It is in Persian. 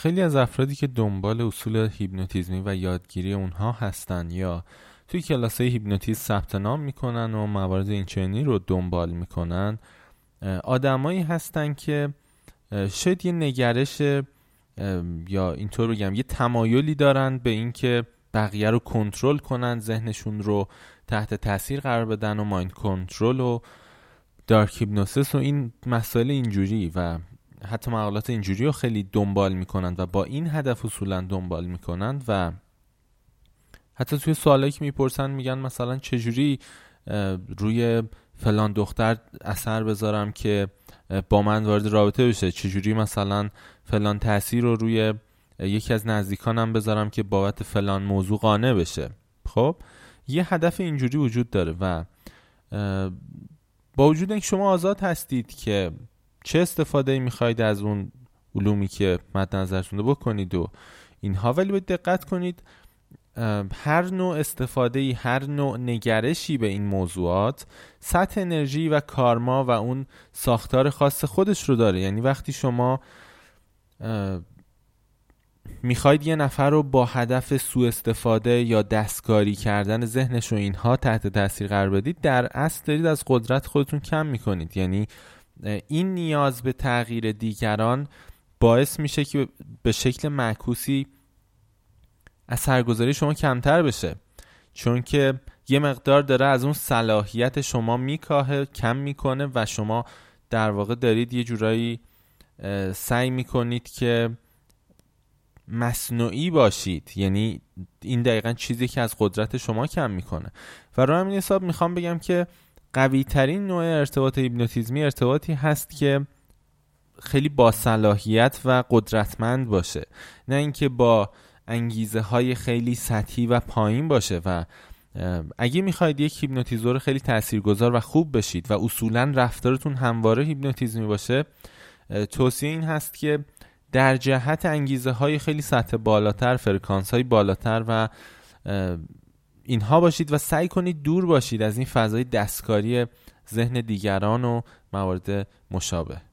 خیلی از افرادی که دنبال اصول هیپنوتیزمی و یادگیری اونها هستن یا توی کلاس هیپنوتیزم ثبت نام می‌کنن و موارد اینچنینی رو دنبال می‌کنن آدمایی هستن که شاید یه نگرش یا اینطور بگم یه تمایلی دارن به اینکه بقیه رو کنترل کنن ذهنشون رو تحت تاثیر قرار بدن و mind control و dark hypnosis و این مسائل اینجوری و حتی مقالات اینجوری رو خیلی دنبال می‌کنند و با این هدف اصولا دنبال می‌کنند و حتی توی سوالایی که می‌پرسن میگن مثلا چجوری روی فلان دختر اثر بذارم که با من وارد رابطه بشه؟ چجوری مثلا فلان تاثیر رو روی یکی از نزدیکانم بذارم که بابت فلان موضوع قانع بشه؟ خب یه هدف اینجوری وجود داره و با وجود اینکه شما آزاد هستید که چه استفاده می‌خواید از اون علومی که مد نظرتون رو بکنید و اینها؟ ولی باید دقت کنید هر نوع استفاده هر نوع نگرشی به این موضوعات سطح انرژی و کارما و اون ساختار خاص خودش رو داره. یعنی وقتی شما می‌خواید یه نفر رو با هدف سوء استفاده یا دستکاری کردن ذهنش و اینها تحت تاثیر قرار بدید در اصل دارید از قدرت خودتون کم می‌کنید. یعنی این نیاز به تغییر دیگران باعث میشه که به شکل معکوسی اثرگذاری شما کمتر بشه. چون که یه مقدار داره از اون صلاحیت شما میکاهه کم می‌کنه و شما در واقع دارید یه جورایی سعی می‌کنید که مصنوعی باشید. یعنی این دقیقا چیزی که از قدرت شما کم می‌کنه. و رو همین حساب می‌خوام بگم که قوی ترین نوع ارتباط هیپنوتیزمی ارتباطی هست که خیلی با صلاحیت و قدرتمند باشه. نه اینکه با انگیزه های خیلی سطحی و پایین باشه و اگه می‌خواید یک هیپنوتیزور خیلی تاثیرگذار و خوب بشید و اصولا رفتارتون همواره هیپنوتیزمی باشه توصیه این هست که در جهت انگیزه های خیلی سطح بالاتر فرکانس های بالاتر و اینها باشید و سعی کنید دور باشید از این فضای دستکاری ذهن دیگران و موارد مشابه.